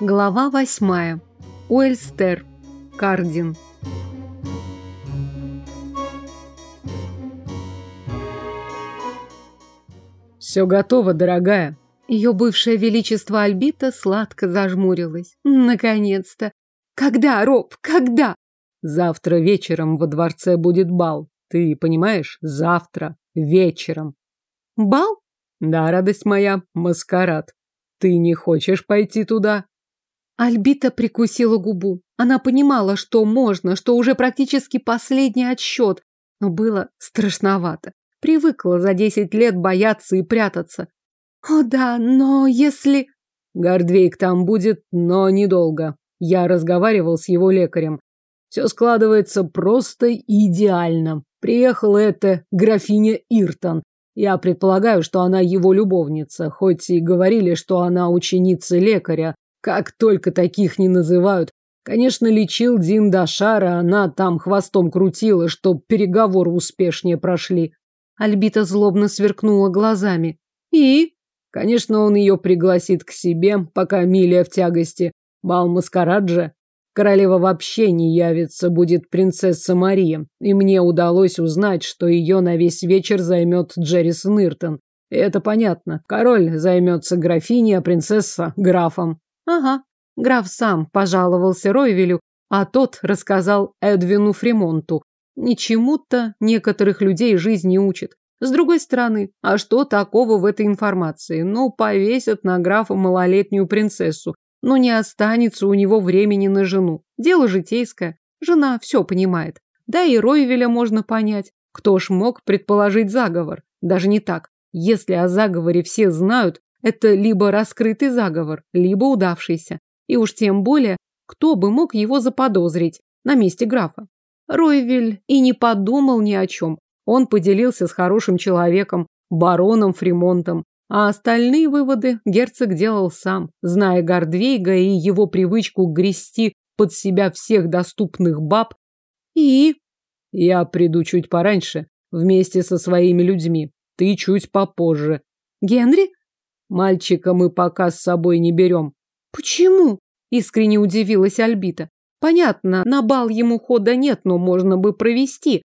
Глава восьмая. Уэльстер. Кардин. Все готово, дорогая. Ее бывшее величество Альбита сладко зажмурилась. Наконец-то. Когда, Роб, когда? Завтра вечером во дворце будет бал. Ты понимаешь? Завтра вечером. Бал? Да, радость моя, маскарад. Ты не хочешь пойти туда? Альбита прикусила губу. Она понимала, что можно, что уже практически последний отсчет, но было страшновато. Привыкла за десять лет бояться и прятаться. О да, но если... Гордвейк там будет, но недолго. Я разговаривал с его лекарем. Все складывается просто идеально. Приехала эта графиня Иртон. Я предполагаю, что она его любовница, хоть и говорили, что она ученица лекаря, как только таких не называют. Конечно, лечил Дин Дашара, она там хвостом крутила, чтоб переговоры успешнее прошли. Альбита злобно сверкнула глазами. И? Конечно, он ее пригласит к себе, пока Милия в тягости. Бал маскарад же. Королева вообще не явится, будет принцесса Мария. И мне удалось узнать, что ее на весь вечер займет Джеррисон Иртон. И это понятно. Король займется графиней, а принцесса – графом. Ага, граф сам пожаловался Ройвелю, а тот рассказал Эдвину Фримонту. Ничему-то некоторых людей жизнь не учит. С другой стороны, а что такого в этой информации? Ну, повесят на графа малолетнюю принцессу. Но не останется у него времени на жену. Дело житейское. Жена все понимает. Да и Ройвеля можно понять. Кто ж мог предположить заговор? Даже не так. Если о заговоре все знают, это либо раскрытый заговор, либо удавшийся. И уж тем более, кто бы мог его заподозрить на месте графа. Ройвель и не подумал ни о чем. Он поделился с хорошим человеком, бароном Фримонтом. А остальные выводы герцог делал сам, зная Гордвейга и его привычку грести под себя всех доступных баб. И... Я приду чуть пораньше, вместе со своими людьми. Ты чуть попозже. Генри? Мальчика мы пока с собой не берем. Почему? Искренне удивилась Альбита. Понятно, на бал ему хода нет, но можно бы провести.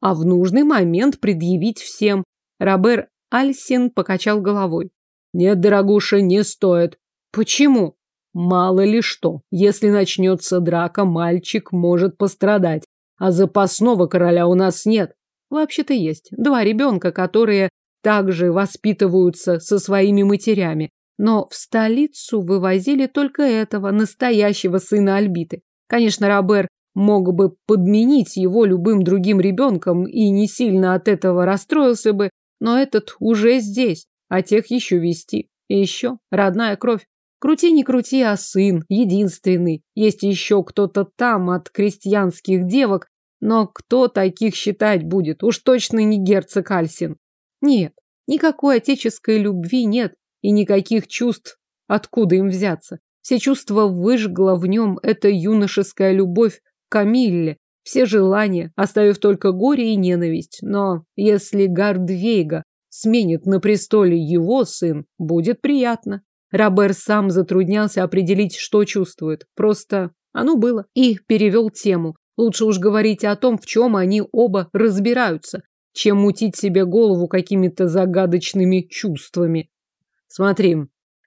А в нужный момент предъявить всем. Робер Альсин покачал головой. Нет, дорогуша, не стоит. Почему? Мало ли что. Если начнется драка, мальчик может пострадать. А запасного короля у нас нет. Вообще-то есть. Два ребенка, которые также воспитываются со своими матерями. Но в столицу вывозили только этого, настоящего сына Альбиты. Конечно, Робер мог бы подменить его любым другим ребенком и не сильно от этого расстроился бы, но этот уже здесь, а тех еще вести. И еще родная кровь. Крути не крути, а сын, единственный. Есть еще кто-то там от крестьянских девок, но кто таких считать будет? Уж точно не герцог Альсин. Нет, никакой отеческой любви нет и никаких чувств. Откуда им взяться? Все чувства выжгла в нем эта юношеская любовь к Камилле, все желания, оставив только горе и ненависть. Но если Гардвейга сменит на престоле его сын, будет приятно. Робер сам затруднялся определить, что чувствует. Просто оно было. И перевел тему. Лучше уж говорить о том, в чем они оба разбираются чем мутить себе голову какими-то загадочными чувствами. Смотри,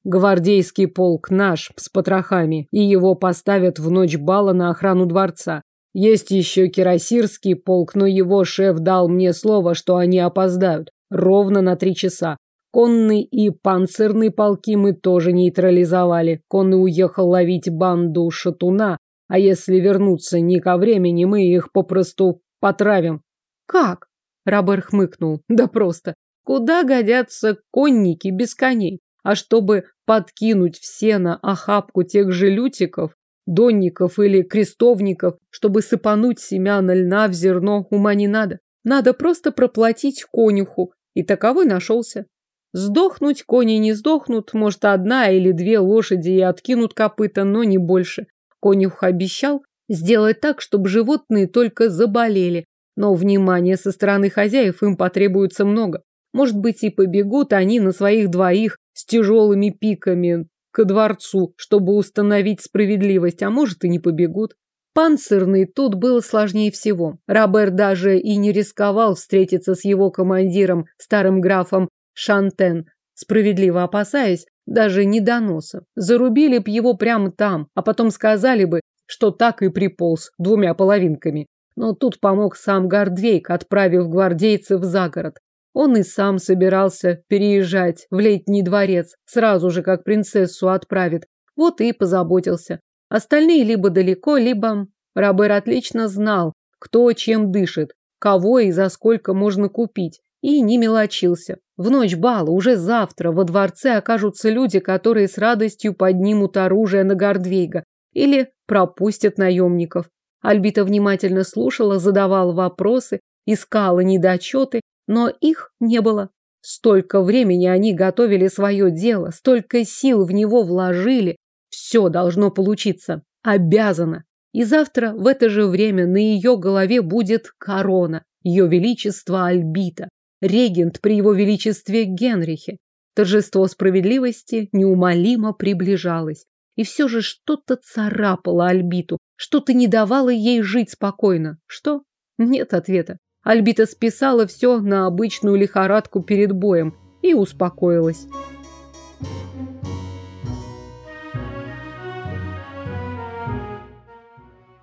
гвардейский полк наш с потрохами, и его поставят в ночь бала на охрану дворца. Есть еще кирасирский полк, но его шеф дал мне слово, что они опоздают. Ровно на три часа. Конный и панцирный полки мы тоже нейтрализовали. Конный уехал ловить банду шатуна, а если вернуться не ко времени, мы их попросту потравим. Как? Робер хмыкнул. Да просто. Куда годятся конники без коней? А чтобы подкинуть все на охапку тех же лютиков, донников или крестовников, чтобы сыпануть семяна льна в зерно, ума не надо. Надо просто проплатить конюху. И таковой нашелся. Сдохнуть кони не сдохнут, может, одна или две лошади и откинут копыта, но не больше. Конюх обещал сделать так, чтобы животные только заболели, но внимания со стороны хозяев им потребуется много. Может быть, и побегут они на своих двоих с тяжелыми пиками ко дворцу, чтобы установить справедливость, а может и не побегут. Панцирный тут было сложнее всего. Робер даже и не рисковал встретиться с его командиром, старым графом Шантен, справедливо опасаясь даже не доноса. Зарубили б его прямо там, а потом сказали бы, что так и приполз двумя половинками. Но тут помог сам Гордвейк, отправив гвардейцев за город. Он и сам собирался переезжать в летний дворец, сразу же как принцессу отправит. Вот и позаботился. Остальные либо далеко, либо... Робер отлично знал, кто чем дышит, кого и за сколько можно купить, и не мелочился. В ночь бала, уже завтра, во дворце окажутся люди, которые с радостью поднимут оружие на Гордвейга или пропустят наемников. Альбита внимательно слушала, задавала вопросы, искала недочеты, но их не было. Столько времени они готовили свое дело, столько сил в него вложили, все должно получиться. Обязано. И завтра в это же время на ее голове будет корона. Ее величество Альбита. Регент при его величестве Генрихе. Торжество справедливости неумолимо приближалось. И все же что-то царапало Альбиту, что-то не давало ей жить спокойно. Что? Нет ответа. Альбита списала все на обычную лихорадку перед боем и успокоилась.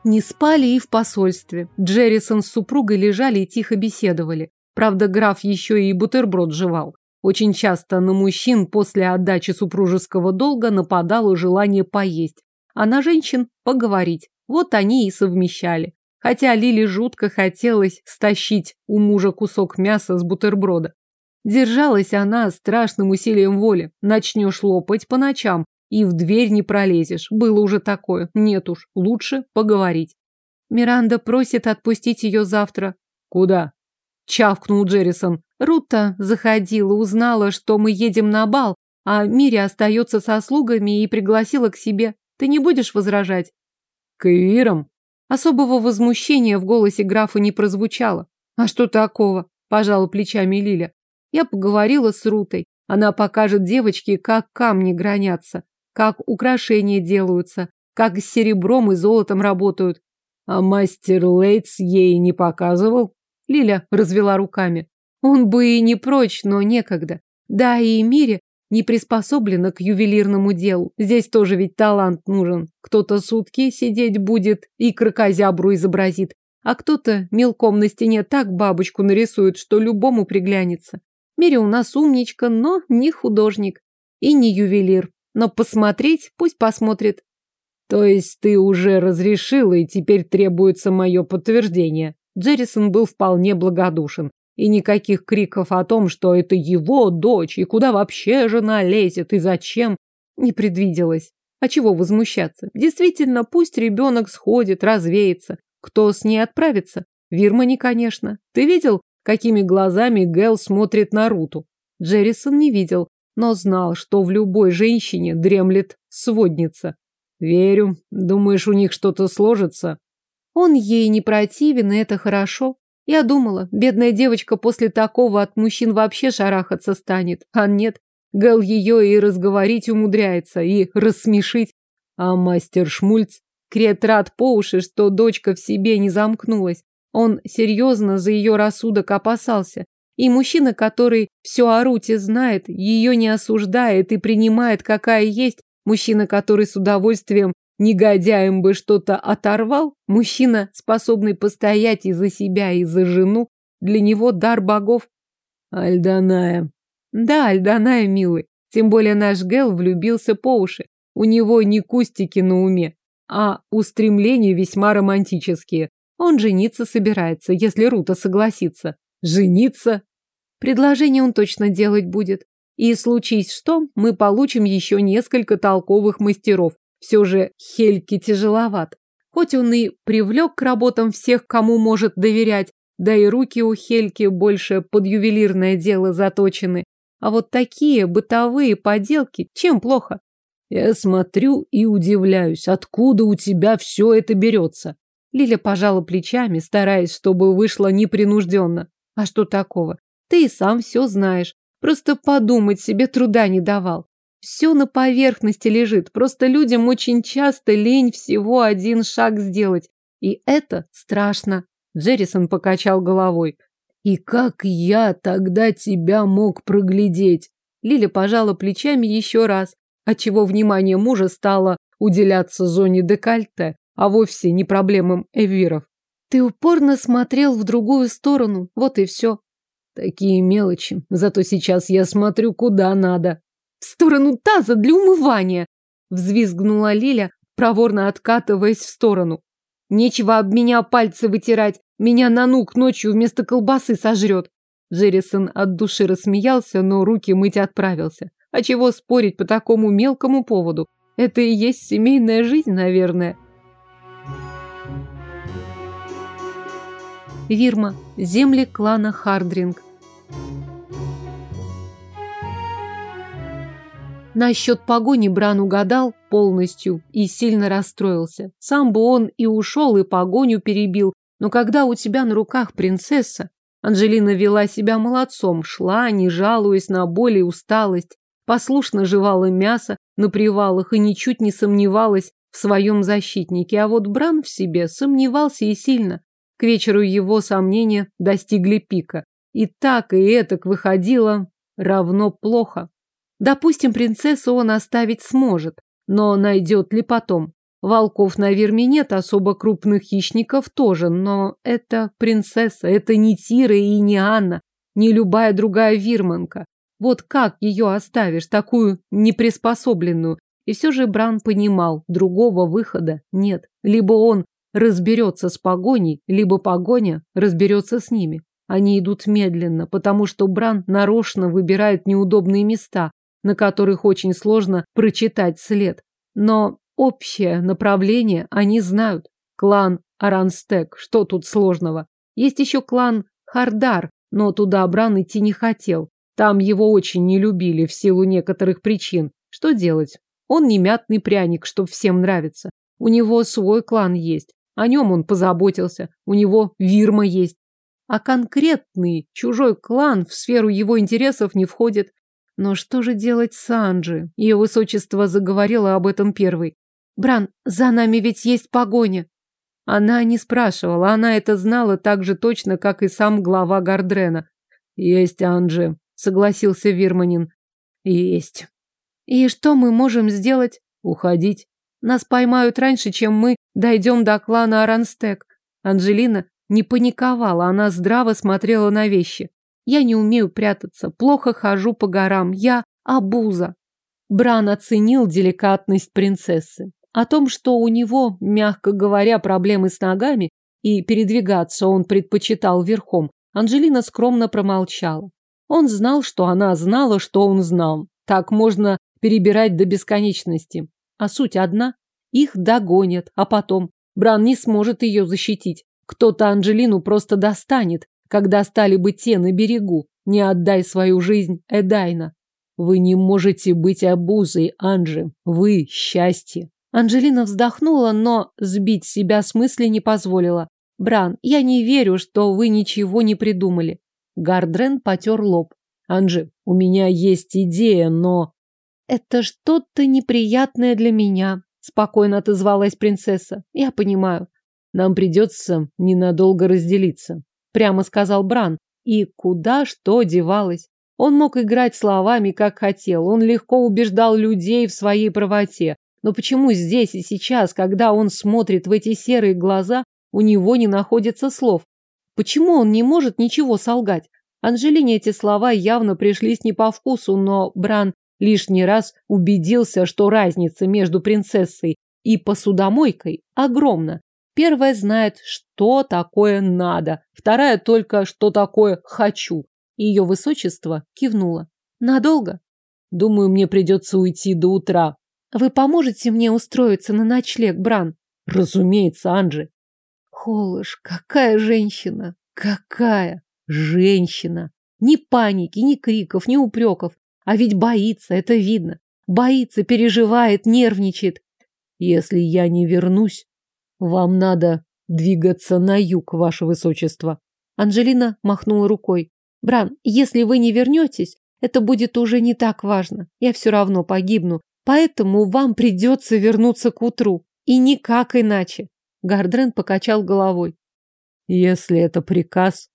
Не спали и в посольстве. Джеррисон с супругой лежали и тихо беседовали. Правда, граф еще и бутерброд жевал. Очень часто на мужчин после отдачи супружеского долга нападало желание поесть, а на женщин поговорить. Вот они и совмещали. Хотя Лили жутко хотелось стащить у мужа кусок мяса с бутерброда. Держалась она страшным усилием воли. Начнешь лопать по ночам, и в дверь не пролезешь. Было уже такое. Нет уж, лучше поговорить. Миранда просит отпустить ее завтра. Куда? Чавкнул Джеррисон. Рута заходила, узнала, что мы едем на бал, а Мири остается со слугами и пригласила к себе. Ты не будешь возражать? К Ирам? Особого возмущения в голосе графа не прозвучало. А что такого? Пожала плечами Лиля. Я поговорила с Рутой. Она покажет девочке, как камни гранятся как украшения делаются, как с серебром и золотом работают. А мастер Лейтс ей не показывал? Лиля развела руками. Он бы и не прочь, но некогда. Да, и Мире не приспособлена к ювелирному делу. Здесь тоже ведь талант нужен. Кто-то сутки сидеть будет и крокозябру изобразит, а кто-то мелком на стене так бабочку нарисует, что любому приглянется. Мире у нас умничка, но не художник и не ювелир. Но посмотреть пусть посмотрит. То есть ты уже разрешила, и теперь требуется мое подтверждение. Джеррисон был вполне благодушен. И никаких криков о том, что это его дочь, и куда вообще жена лезет, и зачем, не предвиделось. А чего возмущаться? Действительно, пусть ребенок сходит, развеется. Кто с ней отправится? Вирмани, конечно. Ты видел, какими глазами Гэл смотрит на Руту? Джеррисон не видел, но знал, что в любой женщине дремлет сводница. Верю. Думаешь, у них что-то сложится? Он ей не противен, и это хорошо. Я думала, бедная девочка после такого от мужчин вообще шарахаться станет. А нет, Гэл ее и разговорить умудряется, и рассмешить. А мастер Шмульц крет рад по уши, что дочка в себе не замкнулась. Он серьезно за ее рассудок опасался. И мужчина, который все о Руте знает, ее не осуждает и принимает, какая есть, мужчина, который с удовольствием негодяем бы что-то оторвал, мужчина, способный постоять и за себя, и за жену, для него дар богов. Альданая. Да, Альданая, милый. Тем более наш Гел влюбился по уши. У него не кустики на уме, а устремления весьма романтические. Он жениться собирается, если Рута согласится. Жениться? Предложение он точно делать будет. И случись что, мы получим еще несколько толковых мастеров. Все же Хельки тяжеловат. Хоть он и привлек к работам всех, кому может доверять, да и руки у Хельки больше под ювелирное дело заточены. А вот такие бытовые поделки, чем плохо? Я смотрю и удивляюсь, откуда у тебя все это берется. Лиля пожала плечами, стараясь, чтобы вышло непринужденно. А что такого? Ты и сам все знаешь. Просто подумать себе труда не давал. Все на поверхности лежит, просто людям очень часто лень всего один шаг сделать. И это страшно. Джеррисон покачал головой. И как я тогда тебя мог проглядеть? Лиля пожала плечами еще раз, отчего внимание мужа стало уделяться зоне декольте, а вовсе не проблемам эвиров. Ты упорно смотрел в другую сторону, вот и все. Такие мелочи, зато сейчас я смотрю куда надо. В сторону таза для умывания, взвизгнула Лиля, проворно откатываясь в сторону. Нечего об меня пальцы вытирать, меня нанук ночью вместо колбасы сожрет. Джеррисон от души рассмеялся, но руки мыть отправился. А чего спорить по такому мелкому поводу? Это и есть семейная жизнь, наверное. Вирма. Земли клана Хардринг. Насчет погони Бран угадал полностью и сильно расстроился. Сам бы он и ушел, и погоню перебил. Но когда у тебя на руках принцесса, Анжелина вела себя молодцом, шла, не жалуясь на боль и усталость, послушно жевала мясо на привалах и ничуть не сомневалась в своем защитнике. А вот Бран в себе сомневался и сильно. К вечеру его сомнения достигли пика. И так, и этак выходило равно плохо. Допустим, принцессу он оставить сможет, но найдет ли потом? Волков на Верме нет, особо крупных хищников тоже, но это принцесса, это не Тира и не Анна, не любая другая вирманка. Вот как ее оставишь, такую неприспособленную? И все же Бран понимал, другого выхода нет. Либо он разберется с погоней, либо погоня разберется с ними. Они идут медленно, потому что Бран нарочно выбирает неудобные места, на которых очень сложно прочитать след. Но общее направление они знают. Клан Аранстек, что тут сложного? Есть еще клан Хардар, но туда Бран идти не хотел. Там его очень не любили в силу некоторых причин. Что делать? Он не мятный пряник, что всем нравится. У него свой клан есть. О нем он позаботился. У него Вирма есть. А конкретный чужой клан в сферу его интересов не входит. Но что же делать с Анджи? Ее высочество заговорило об этом первой. Бран, за нами ведь есть погоня. Она не спрашивала, она это знала так же точно, как и сам глава Гардрена. Есть, Анджи, согласился Вирманин. Есть. И что мы можем сделать? Уходить. Нас поймают раньше, чем мы дойдем до клана Аранстек. Анжелина не паниковала, она здраво смотрела на вещи. Я не умею прятаться, плохо хожу по горам, я обуза. Бран оценил деликатность принцессы. О том, что у него, мягко говоря, проблемы с ногами, и передвигаться он предпочитал верхом, Анжелина скромно промолчала. Он знал, что она знала, что он знал. Так можно перебирать до бесконечности. А суть одна. Их догонят, а потом Бран не сможет ее защитить. Кто-то Анжелину просто достанет, когда стали бы те на берегу. Не отдай свою жизнь Эдайна. Вы не можете быть обузой, Анжи. Вы – счастье. Анжелина вздохнула, но сбить себя с мысли не позволила. Бран, я не верю, что вы ничего не придумали. Гардрен потер лоб. Анжи, у меня есть идея, но... Это что-то неприятное для меня, спокойно отозвалась принцесса. Я понимаю. Нам придется ненадолго разделиться прямо сказал Бран. И куда что девалось? Он мог играть словами, как хотел. Он легко убеждал людей в своей правоте. Но почему здесь и сейчас, когда он смотрит в эти серые глаза, у него не находится слов? Почему он не может ничего солгать? Анжелине эти слова явно пришлись не по вкусу, но Бран лишний раз убедился, что разница между принцессой и посудомойкой огромна. Первая знает, что такое надо, вторая только, что такое хочу. Ее высочество кивнуло. Надолго? Думаю, мне придется уйти до утра. Вы поможете мне устроиться на ночлег, Бран? Разумеется, Анджи. Холыш, какая женщина! Какая женщина! Ни паники, ни криков, ни упреков. А ведь боится, это видно. Боится, переживает, нервничает. Если я не вернусь, вам надо двигаться на юг, ваше высочество. Анжелина махнула рукой. Бран, если вы не вернетесь, это будет уже не так важно. Я все равно погибну. Поэтому вам придется вернуться к утру. И никак иначе. Гардрен покачал головой. Если это приказ.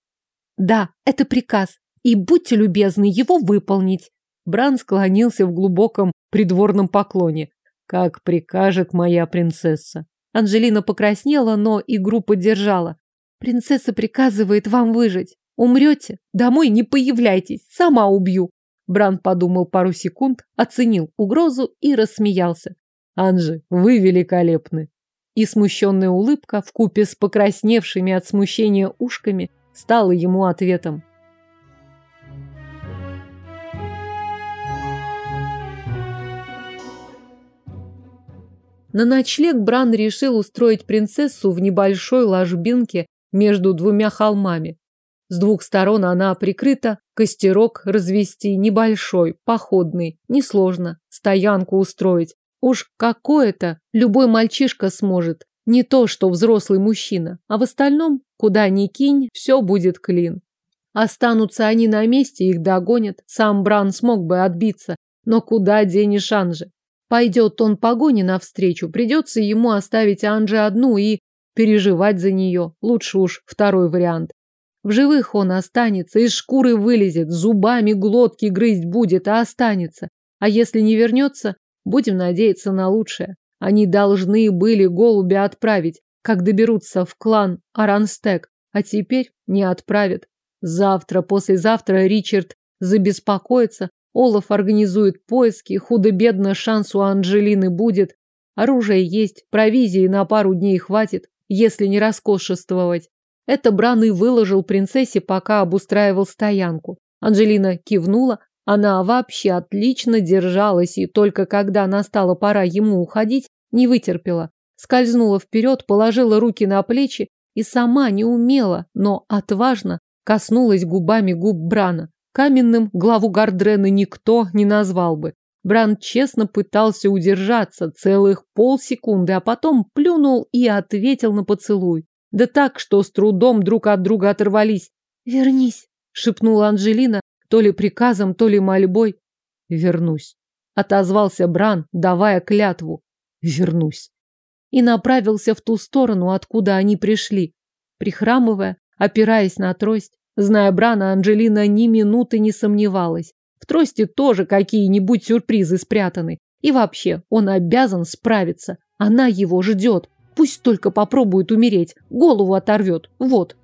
Да, это приказ. И будьте любезны его выполнить. Бран склонился в глубоком придворном поклоне. Как прикажет моя принцесса. Анжелина покраснела, но игру поддержала. Принцесса приказывает вам выжить. Умрете, домой не появляйтесь, сама убью. Бран подумал пару секунд, оценил угрозу и рассмеялся. Анжи, вы великолепны. И смущенная улыбка в купе с покрасневшими от смущения ушками стала ему ответом. На ночлег Бран решил устроить принцессу в небольшой ложбинке между двумя холмами. С двух сторон она прикрыта, костерок развести небольшой, походный, несложно, стоянку устроить. Уж какое-то любой мальчишка сможет, не то что взрослый мужчина, а в остальном, куда ни кинь, все будет клин. Останутся они на месте, их догонят, сам Бран смог бы отбиться, но куда денешь Анже? Пойдет он погоне навстречу, придется ему оставить Анже одну и переживать за нее. Лучше уж второй вариант. В живых он останется, из шкуры вылезет, зубами глотки грызть будет, а останется. А если не вернется, будем надеяться на лучшее. Они должны были голубя отправить, как доберутся в клан Аранстек, а теперь не отправят. Завтра, послезавтра Ричард забеспокоится, Олаф организует поиски, худо-бедно шанс у Анжелины будет. Оружие есть, провизии на пару дней хватит, если не роскошествовать. Это Бран и выложил принцессе, пока обустраивал стоянку. Анжелина кивнула, она вообще отлично держалась, и только когда настала пора ему уходить, не вытерпела. Скользнула вперед, положила руки на плечи и сама не умела, но отважно коснулась губами губ Брана. Каменным главу Гардрена никто не назвал бы. Бран честно пытался удержаться целых полсекунды, а потом плюнул и ответил на поцелуй. Да так, что с трудом друг от друга оторвались. «Вернись», — шепнула Анжелина, то ли приказом, то ли мольбой. «Вернусь», — отозвался Бран, давая клятву. «Вернусь». И направился в ту сторону, откуда они пришли. Прихрамывая, опираясь на трость, Зная Брана, Анжелина ни минуты не сомневалась. В трости тоже какие-нибудь сюрпризы спрятаны. И вообще, он обязан справиться. Она его ждет. Пусть только попробует умереть. Голову оторвет. Вот.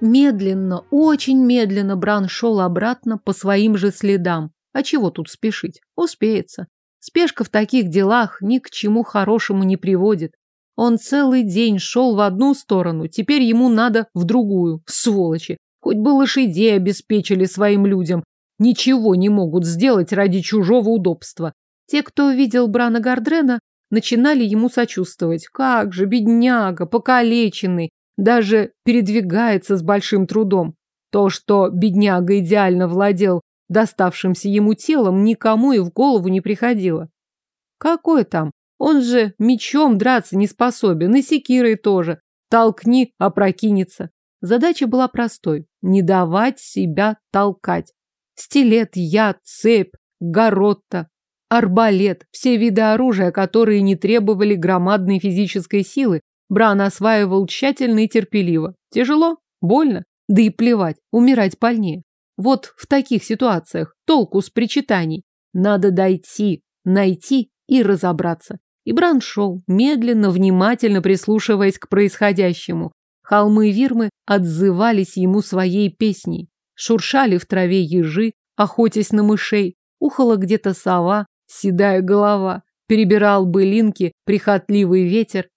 Медленно, очень медленно Бран шел обратно по своим же следам. А чего тут спешить? Успеется. Спешка в таких делах ни к чему хорошему не приводит. Он целый день шел в одну сторону, теперь ему надо в другую. Сволочи. Хоть бы лошадей обеспечили своим людям. Ничего не могут сделать ради чужого удобства. Те, кто видел Брана Гардрена, начинали ему сочувствовать. Как же, бедняга, покалеченный, даже передвигается с большим трудом. То, что бедняга идеально владел доставшимся ему телом, никому и в голову не приходило. Какой там? Он же мечом драться не способен, и секирой тоже. Толкни, опрокинется. Задача была простой – не давать себя толкать. Стилет, яд, цепь, горотта, арбалет – все виды оружия, которые не требовали громадной физической силы, Бран осваивал тщательно и терпеливо. Тяжело? Больно? Да и плевать, умирать больнее. Вот в таких ситуациях толку с причитаний. Надо дойти, найти и разобраться. И Бран шел, медленно, внимательно прислушиваясь к происходящему. Холмы Вирмы отзывались ему своей песней. Шуршали в траве ежи, охотясь на мышей. Ухала где-то сова, седая голова. Перебирал былинки прихотливый ветер.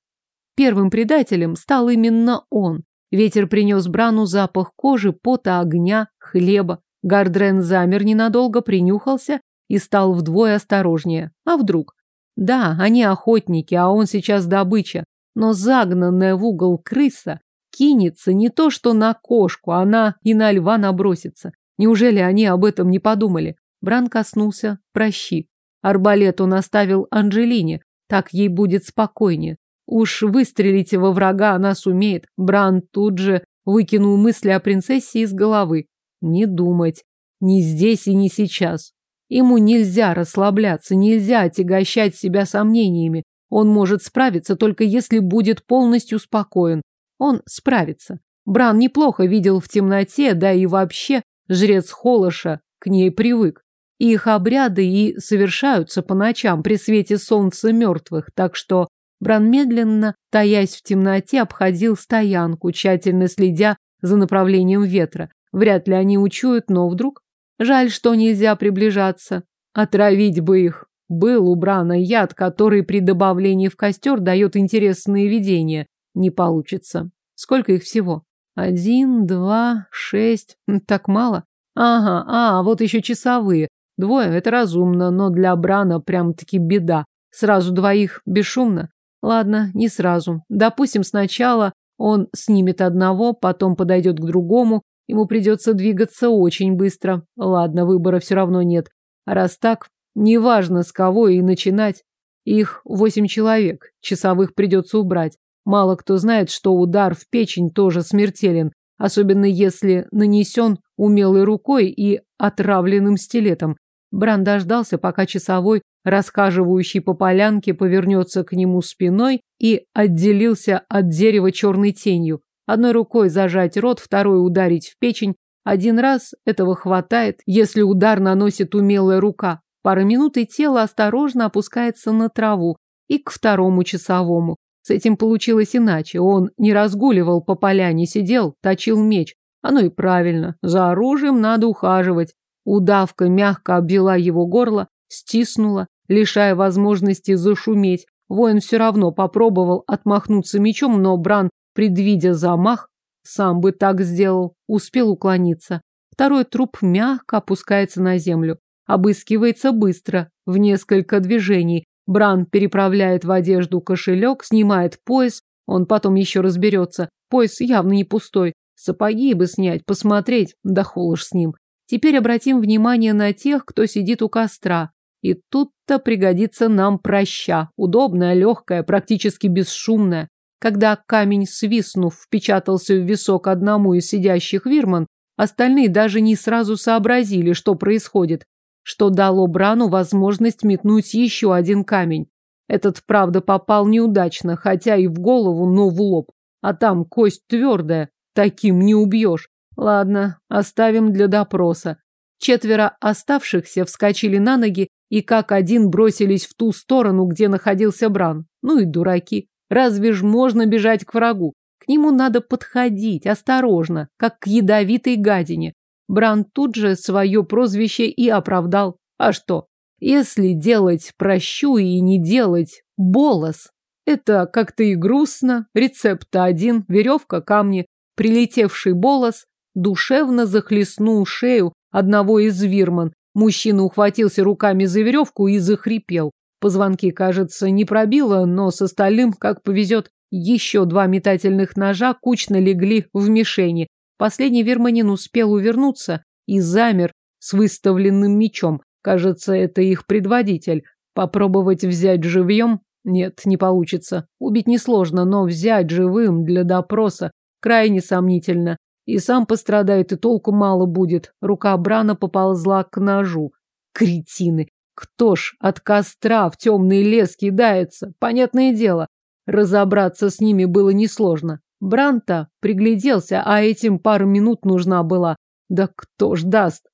Первым предателем стал именно он. Ветер принес Брану запах кожи, пота, огня, хлеба. Гардрен замер ненадолго, принюхался и стал вдвое осторожнее. А вдруг? Да, они охотники, а он сейчас добыча. Но загнанная в угол крыса кинется не то что на кошку, она и на льва набросится. Неужели они об этом не подумали? Бран коснулся прощи. Арбалет он оставил Анжелине, так ей будет спокойнее. Уж выстрелить во врага она сумеет. Бран тут же выкинул мысли о принцессе из головы. Не думать. Ни здесь и ни сейчас. Ему нельзя расслабляться, нельзя отягощать себя сомнениями. Он может справиться только если будет полностью спокоен. Он справится. Бран неплохо видел в темноте, да и вообще жрец Холоша к ней привык. Их обряды и совершаются по ночам при свете солнца мертвых, так что Бран медленно, таясь в темноте, обходил стоянку, тщательно следя за направлением ветра. Вряд ли они учуют, но вдруг... Жаль, что нельзя приближаться. Отравить бы их. Был у Брана яд, который при добавлении в костер дает интересные видения. Не получится. Сколько их всего? Один, два, шесть. Так мало? Ага, а, вот еще часовые. Двое – это разумно, но для Брана прям-таки беда. Сразу двоих бесшумно. Ладно, не сразу. Допустим, сначала он снимет одного, потом подойдет к другому. Ему придется двигаться очень быстро. Ладно, выбора все равно нет. А раз так, неважно с кого и начинать. Их восемь человек. Часовых придется убрать. Мало кто знает, что удар в печень тоже смертелен, особенно если нанесен умелой рукой и отравленным стилетом. Бран дождался, пока часовой, рассказывающий по полянке, повернется к нему спиной и отделился от дерева черной тенью. Одной рукой зажать рот, второй ударить в печень. Один раз этого хватает, если удар наносит умелая рука. Пара минут и тело осторожно опускается на траву и к второму часовому. С этим получилось иначе. Он не разгуливал по поляне, сидел, точил меч. Оно и правильно. За оружием надо ухаживать. Удавка мягко обвела его горло, стиснула, лишая возможности зашуметь. Воин все равно попробовал отмахнуться мечом, но Бран, предвидя замах, сам бы так сделал, успел уклониться. Второй труп мягко опускается на землю. Обыскивается быстро, в несколько движений. Бран переправляет в одежду кошелек, снимает пояс, он потом еще разберется. Пояс явно не пустой. Сапоги бы снять, посмотреть, да холож с ним. Теперь обратим внимание на тех, кто сидит у костра. И тут-то пригодится нам проща. Удобная, легкая, практически бесшумная. Когда камень, свистнув, впечатался в висок одному из сидящих вирман, остальные даже не сразу сообразили, что происходит, что дало Брану возможность метнуть еще один камень. Этот, правда, попал неудачно, хотя и в голову, но в лоб. А там кость твердая, таким не убьешь. Ладно, оставим для допроса. Четверо оставшихся вскочили на ноги и как один бросились в ту сторону, где находился Бран. Ну и дураки. Разве ж можно бежать к врагу? К нему надо подходить, осторожно, как к ядовитой гадине. Бран тут же свое прозвище и оправдал. А что? Если делать прощу и не делать болос, это как-то и грустно. Рецепт один, веревка, камни, прилетевший болос, душевно захлестнул шею одного из вирман. Мужчина ухватился руками за веревку и захрипел. Позвонки, кажется, не пробило, но с остальным, как повезет, еще два метательных ножа кучно легли в мишени. Последний вирманин успел увернуться и замер с выставленным мечом. Кажется, это их предводитель. Попробовать взять живьем? Нет, не получится. Убить несложно, но взять живым для допроса крайне сомнительно. И сам пострадает, и толку мало будет. Рука Брана поползла к ножу. Кретины! Кто ж от костра в темный лес кидается? Понятное дело. Разобраться с ними было несложно. Бранта пригляделся, а этим пару минут нужна была. Да кто ж даст?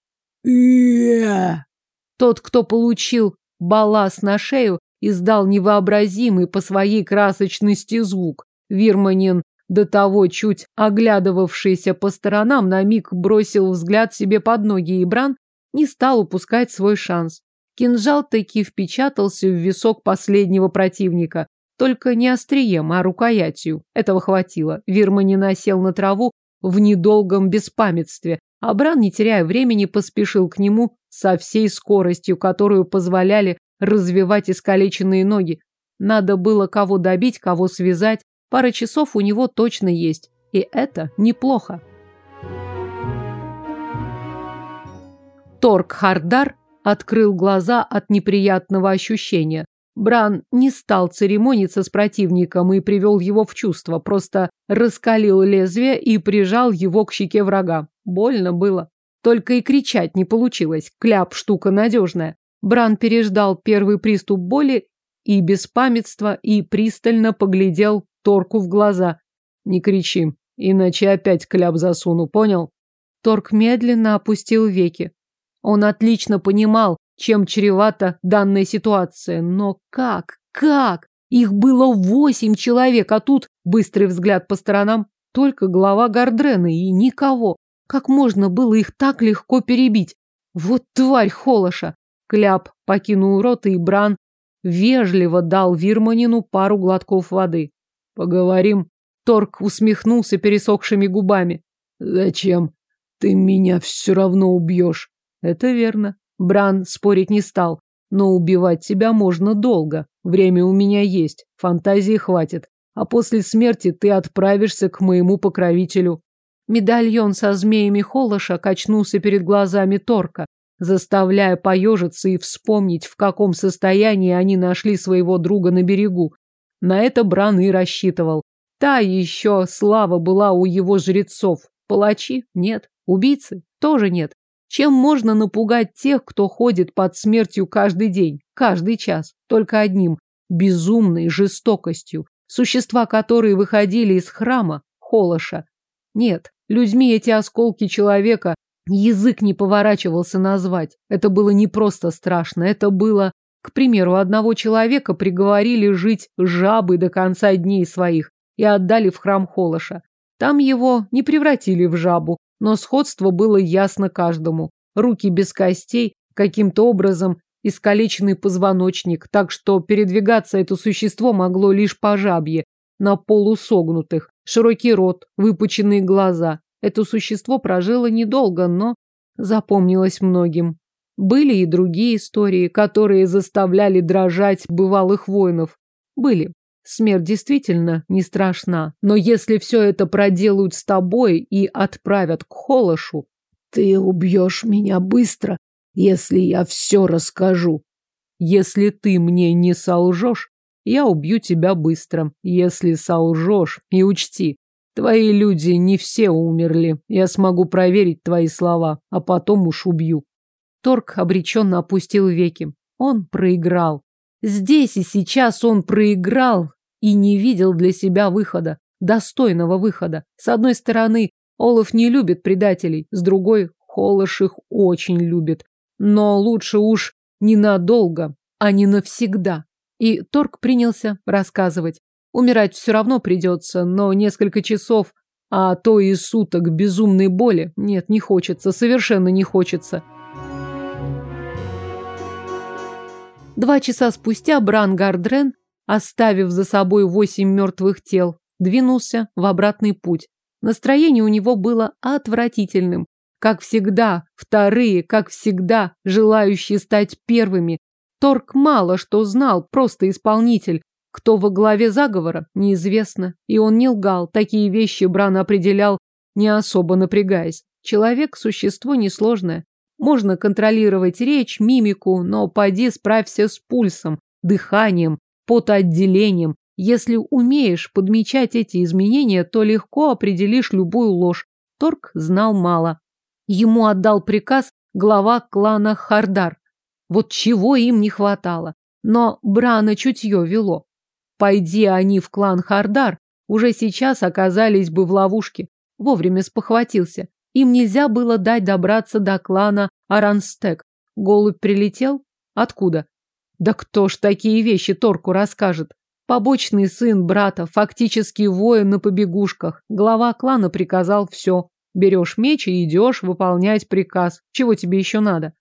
Тот, кто получил балласт на шею, издал невообразимый по своей красочности звук. Вирманин до того чуть оглядывавшийся по сторонам, на миг бросил взгляд себе под ноги, и Бран не стал упускать свой шанс. Кинжал таки впечатался в висок последнего противника. Только не острием, а рукоятью. Этого хватило. Вирманин насел на траву в недолгом беспамятстве, а Бран, не теряя времени, поспешил к нему со всей скоростью, которую позволяли развивать искалеченные ноги. Надо было кого добить, кого связать, Пара часов у него точно есть, и это неплохо. Торг Хардар открыл глаза от неприятного ощущения. Бран не стал церемониться с противником и привел его в чувство, просто раскалил лезвие и прижал его к щеке врага. Больно было. Только и кричать не получилось. Кляп штука надежная. Бран переждал первый приступ боли и беспамятства и пристально поглядел Торку в глаза. «Не кричи, иначе опять кляп засуну, понял?» Торк медленно опустил веки. Он отлично понимал, чем чревата данная ситуация. Но как? Как? Их было восемь человек, а тут быстрый взгляд по сторонам. Только глава Гардрена и никого. Как можно было их так легко перебить? Вот тварь Холоша! Кляп покинул рот, и Бран вежливо дал Вирманину пару глотков воды. Поговорим. Торг усмехнулся пересохшими губами. Зачем? Ты меня все равно убьешь. Это верно. Бран спорить не стал. Но убивать тебя можно долго. Время у меня есть, фантазии хватит. А после смерти ты отправишься к моему покровителю. Медальон со змеями Холоша качнулся перед глазами Торка, заставляя поежиться и вспомнить, в каком состоянии они нашли своего друга на берегу. На это Бран и рассчитывал. Та еще слава была у его жрецов. Палачи? Нет. Убийцы? Тоже нет. Чем можно напугать тех, кто ходит под смертью каждый день, каждый час? Только одним – безумной жестокостью. Существа, которые выходили из храма, Холоша. Нет, людьми эти осколки человека язык не поворачивался назвать. Это было не просто страшно, это было... К примеру, одного человека приговорили жить жабой до конца дней своих и отдали в храм Холоша. Там его не превратили в жабу, но сходство было ясно каждому. Руки без костей, каким-то образом искалеченный позвоночник, так что передвигаться это существо могло лишь по жабье, на полусогнутых, широкий рот, выпученные глаза. Это существо прожило недолго, но запомнилось многим. Были и другие истории, которые заставляли дрожать бывалых воинов. Были. Смерть действительно не страшна, но если все это проделают с тобой и отправят к Холошу, ты убьешь меня быстро, если я все расскажу. Если ты мне не солжешь, я убью тебя быстро. Если солжешь, и учти, твои люди не все умерли. Я смогу проверить твои слова, а потом уж убью. Торг обреченно опустил веки. Он проиграл. Здесь и сейчас он проиграл и не видел для себя выхода, достойного выхода. С одной стороны, Олаф не любит предателей, с другой, Холош их очень любит. Но лучше уж ненадолго, а не навсегда. И Торг принялся рассказывать. Умирать все равно придется, но несколько часов, а то и суток безумной боли, нет, не хочется, совершенно не хочется. Два часа спустя Бран Гардрен оставив за собой восемь мертвых тел, двинулся в обратный путь. Настроение у него было отвратительным. Как всегда, вторые, как всегда, желающие стать первыми. Торг мало что знал, просто исполнитель. Кто во главе заговора, неизвестно. И он не лгал, такие вещи Бран определял, не особо напрягаясь. Человек – существо несложное. Можно контролировать речь, мимику, но поди справься с пульсом, дыханием, потоотделением. Если умеешь подмечать эти изменения, то легко определишь любую ложь. Торг знал мало. Ему отдал приказ глава клана Хардар. Вот чего им не хватало. Но Брана чутье вело. Пойди они в клан Хардар, уже сейчас оказались бы в ловушке. Вовремя спохватился. Им нельзя было дать добраться до клана Аранстек. Голубь прилетел? Откуда? Да кто ж такие вещи Торку расскажет? Побочный сын брата, фактически воин на побегушках. Глава клана приказал все. Берешь меч и идешь выполнять приказ. Чего тебе еще надо?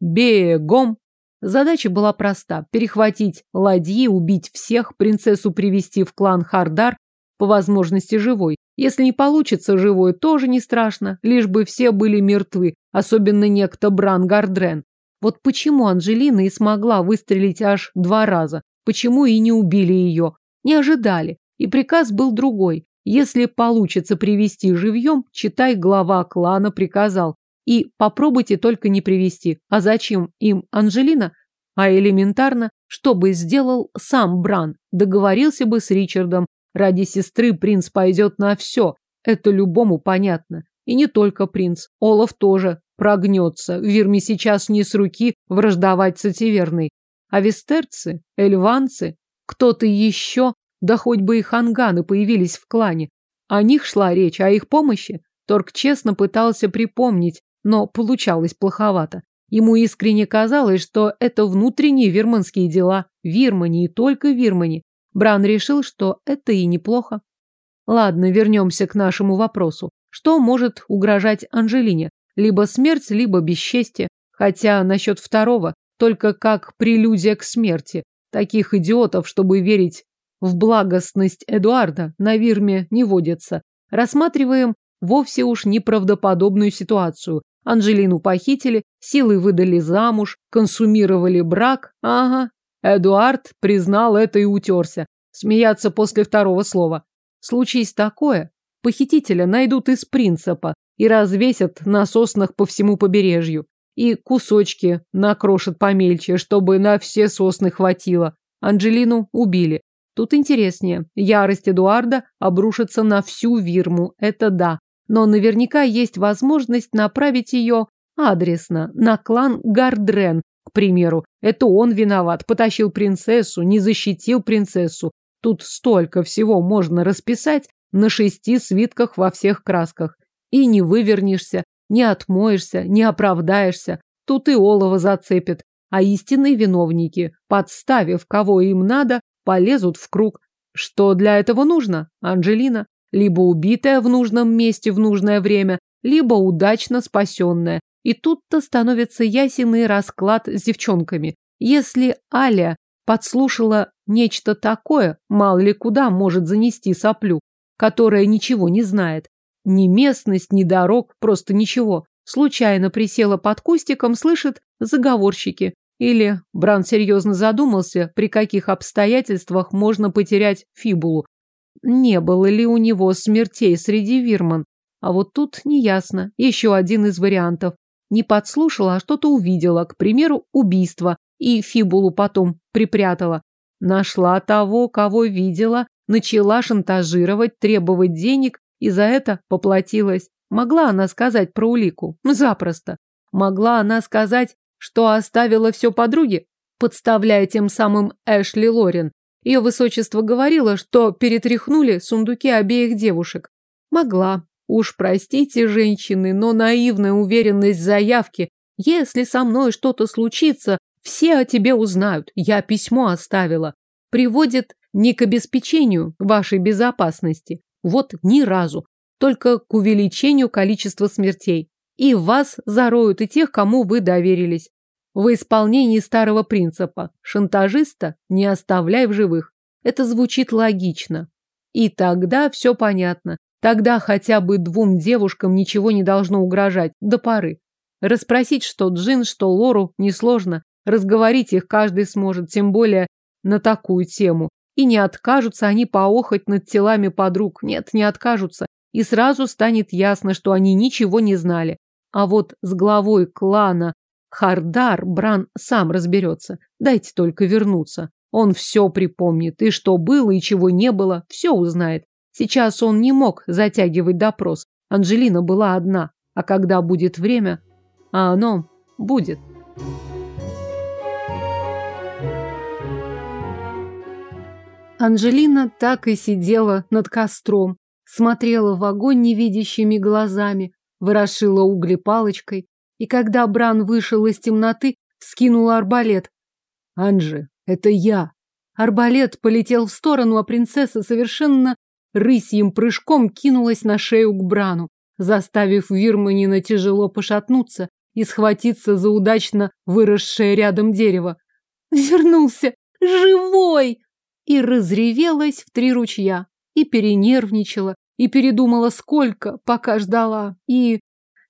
Бегом! Задача была проста. Перехватить ладьи, убить всех, принцессу привести в клан Хардар, по возможности живой. Если не получится живой, тоже не страшно, лишь бы все были мертвы, особенно некто Бран Гардрен. Вот почему Анжелина и смогла выстрелить аж два раза? Почему и не убили ее? Не ожидали. И приказ был другой. Если получится привести живьем, читай, глава клана приказал. И попробуйте только не привести. А зачем им Анжелина? А элементарно, что бы сделал сам Бран? Договорился бы с Ричардом. Ради сестры принц пойдет на все. Это любому понятно. И не только принц. Олаф тоже прогнется. Вирме сейчас не с руки враждовать с Этиверной. А вестерцы, эльванцы, кто-то еще, да хоть бы и ханганы появились в клане. О них шла речь, о их помощи. Торг честно пытался припомнить, но получалось плоховато. Ему искренне казалось, что это внутренние вирманские дела. Вирмани и только вирмани. Бран решил, что это и неплохо. Ладно, вернемся к нашему вопросу. Что может угрожать Анжелине? Либо смерть, либо бесчестие. Хотя насчет второго, только как прелюдия к смерти. Таких идиотов, чтобы верить в благостность Эдуарда, на Вирме не водится. Рассматриваем вовсе уж неправдоподобную ситуацию. Анжелину похитили, силой выдали замуж, консумировали брак. Ага. Эдуард признал это и утерся. Смеяться после второго слова. Случись такое, похитителя найдут из принципа и развесят на соснах по всему побережью. И кусочки накрошат помельче, чтобы на все сосны хватило. Анжелину убили. Тут интереснее. Ярость Эдуарда обрушится на всю Вирму. Это да но наверняка есть возможность направить ее адресно на клан Гардрен, к примеру. Это он виноват, потащил принцессу, не защитил принцессу. Тут столько всего можно расписать на шести свитках во всех красках. И не вывернешься, не отмоешься, не оправдаешься. Тут и олово зацепит. А истинные виновники, подставив кого им надо, полезут в круг. Что для этого нужно, Анжелина? либо убитая в нужном месте в нужное время, либо удачно спасенная. И тут-то становится ясен расклад с девчонками. Если Аля подслушала нечто такое, мало ли куда может занести соплю, которая ничего не знает. Ни местность, ни дорог, просто ничего. Случайно присела под кустиком, слышит заговорщики. Или Бран серьезно задумался, при каких обстоятельствах можно потерять фибулу, не было ли у него смертей среди вирман. А вот тут неясно. Еще один из вариантов. Не подслушала, а что-то увидела, к примеру, убийство, и фибулу потом припрятала. Нашла того, кого видела, начала шантажировать, требовать денег, и за это поплатилась. Могла она сказать про улику? Запросто. Могла она сказать, что оставила все подруге, подставляя тем самым Эшли Лорен. Ее высочество говорило, что перетряхнули сундуки обеих девушек. Могла. Уж простите, женщины, но наивная уверенность заявки. Если со мной что-то случится, все о тебе узнают. Я письмо оставила. Приводит не к обеспечению вашей безопасности. Вот ни разу. Только к увеличению количества смертей. И вас зароют, и тех, кому вы доверились в исполнении старого принципа «шантажиста не оставляй в живых». Это звучит логично. И тогда все понятно. Тогда хотя бы двум девушкам ничего не должно угрожать до поры. Расспросить что Джин, что Лору несложно. Разговорить их каждый сможет, тем более на такую тему. И не откажутся они поохоть над телами подруг. Нет, не откажутся. И сразу станет ясно, что они ничего не знали. А вот с главой клана Хардар Бран сам разберется. Дайте только вернуться. Он все припомнит, и что было, и чего не было, все узнает. Сейчас он не мог затягивать допрос. Анжелина была одна, а когда будет время, а оно будет. Анжелина так и сидела над костром, смотрела в огонь невидящими глазами, ворошила угли палочкой, и когда Бран вышел из темноты, скинул арбалет. «Анжи, это я!» Арбалет полетел в сторону, а принцесса совершенно рысьим прыжком кинулась на шею к Брану, заставив Вирманина тяжело пошатнуться и схватиться за удачно выросшее рядом дерево. «Вернулся! Живой!» И разревелась в три ручья, и перенервничала, и передумала сколько, пока ждала, и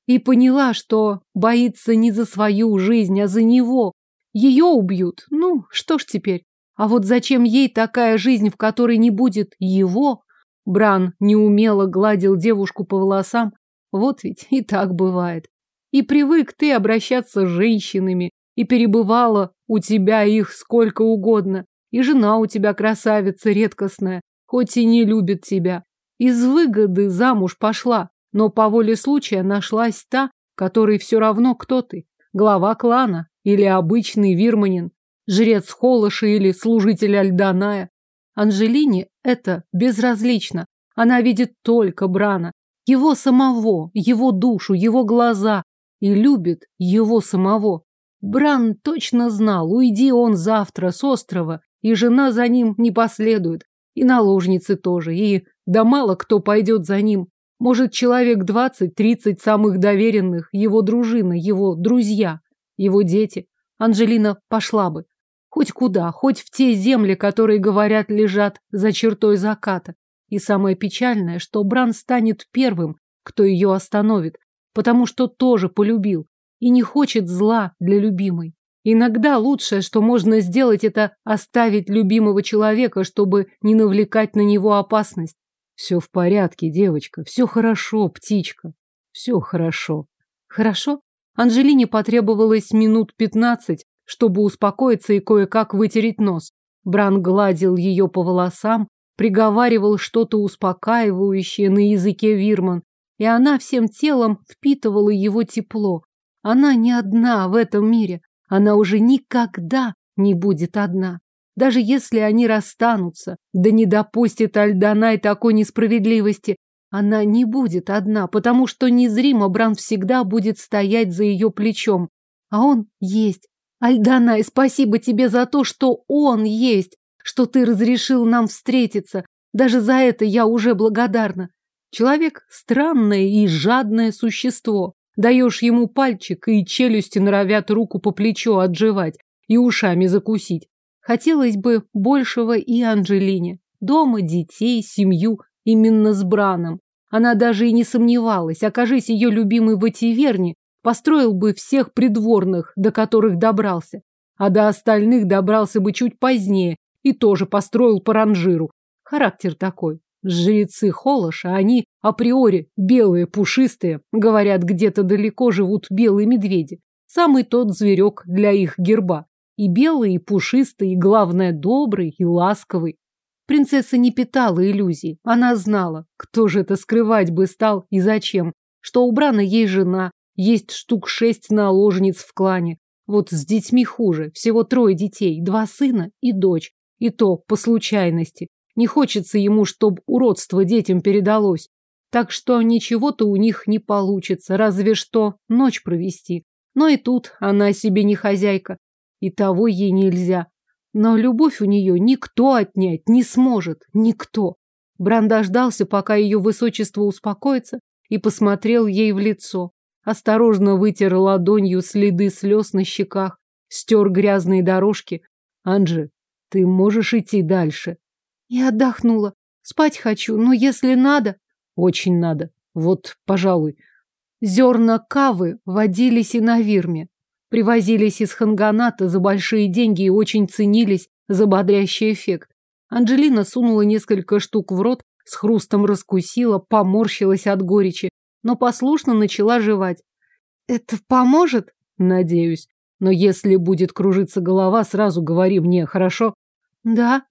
и поняла, что боится не за свою жизнь, а за него. Ее убьют. Ну, что ж теперь? А вот зачем ей такая жизнь, в которой не будет его? Бран неумело гладил девушку по волосам. Вот ведь и так бывает. И привык ты обращаться с женщинами, и перебывала у тебя их сколько угодно, и жена у тебя красавица редкостная, хоть и не любит тебя. Из выгоды замуж пошла, но по воле случая нашлась та, которой все равно кто ты, глава клана или обычный вирманин, жрец Холоша или служитель Альданая. Анжелине это безразлично. Она видит только Брана, его самого, его душу, его глаза и любит его самого. Бран точно знал, уйди он завтра с острова, и жена за ним не последует, и наложницы тоже, и да мало кто пойдет за ним. Может, человек двадцать-тридцать самых доверенных, его дружина, его друзья, его дети. Анжелина пошла бы. Хоть куда, хоть в те земли, которые, говорят, лежат за чертой заката. И самое печальное, что Бран станет первым, кто ее остановит, потому что тоже полюбил и не хочет зла для любимой. Иногда лучшее, что можно сделать, это оставить любимого человека, чтобы не навлекать на него опасность. Все в порядке, девочка, все хорошо, птичка, все хорошо. Хорошо? Анжелине потребовалось минут пятнадцать, чтобы успокоиться и кое-как вытереть нос. Бран гладил ее по волосам, приговаривал что-то успокаивающее на языке Вирман, и она всем телом впитывала его тепло. Она не одна в этом мире, она уже никогда не будет одна. Даже если они расстанутся, да не допустит Альданай такой несправедливости, она не будет одна, потому что незримо Бран всегда будет стоять за ее плечом. А он есть, Альданай, спасибо тебе за то, что он есть, что ты разрешил нам встретиться. Даже за это я уже благодарна. Человек – странное и жадное существо. Даешь ему пальчик, и челюсти норовят руку по плечу отживать и ушами закусить. Хотелось бы большего и Анжелине. Дома, детей, семью, именно с Браном. Она даже и не сомневалась, окажись ее любимый в Этиверне, построил бы всех придворных, до которых добрался, а до остальных добрался бы чуть позднее и тоже построил по ранжиру. Характер такой. Жрецы Холоша, они априори белые, пушистые, говорят, где-то далеко живут белые медведи. Самый тот зверек для их герба. И белый, и пушистый, и, главное, добрый и ласковый. Принцесса не питала иллюзий. Она знала, кто же это скрывать бы стал и зачем. Что у Брана есть жена, есть штук шесть наложниц в клане. Вот с детьми хуже. Всего трое детей. Два сына и дочь. И то по случайности. Не хочется ему, чтобы уродство детям передалось. Так что ничего-то у них не получится. Разве что ночь провести. Но и тут она себе не хозяйка. И того ей нельзя. Но любовь у нее никто отнять не сможет. Никто. Бран дождался, пока ее высочество успокоится, и посмотрел ей в лицо осторожно вытер ладонью следы слез на щеках, стер грязные дорожки. Анжи, ты можешь идти дальше. Я отдохнула. Спать хочу, но если надо... Очень надо. Вот, пожалуй. Зерна кавы водились и на Вирме. Привозились из Ханганата за большие деньги и очень ценились за бодрящий эффект. Анжелина сунула несколько штук в рот, с хрустом раскусила, поморщилась от горечи но послушно начала жевать. «Это поможет?» «Надеюсь. Но если будет кружиться голова, сразу говори мне, хорошо?» «Да».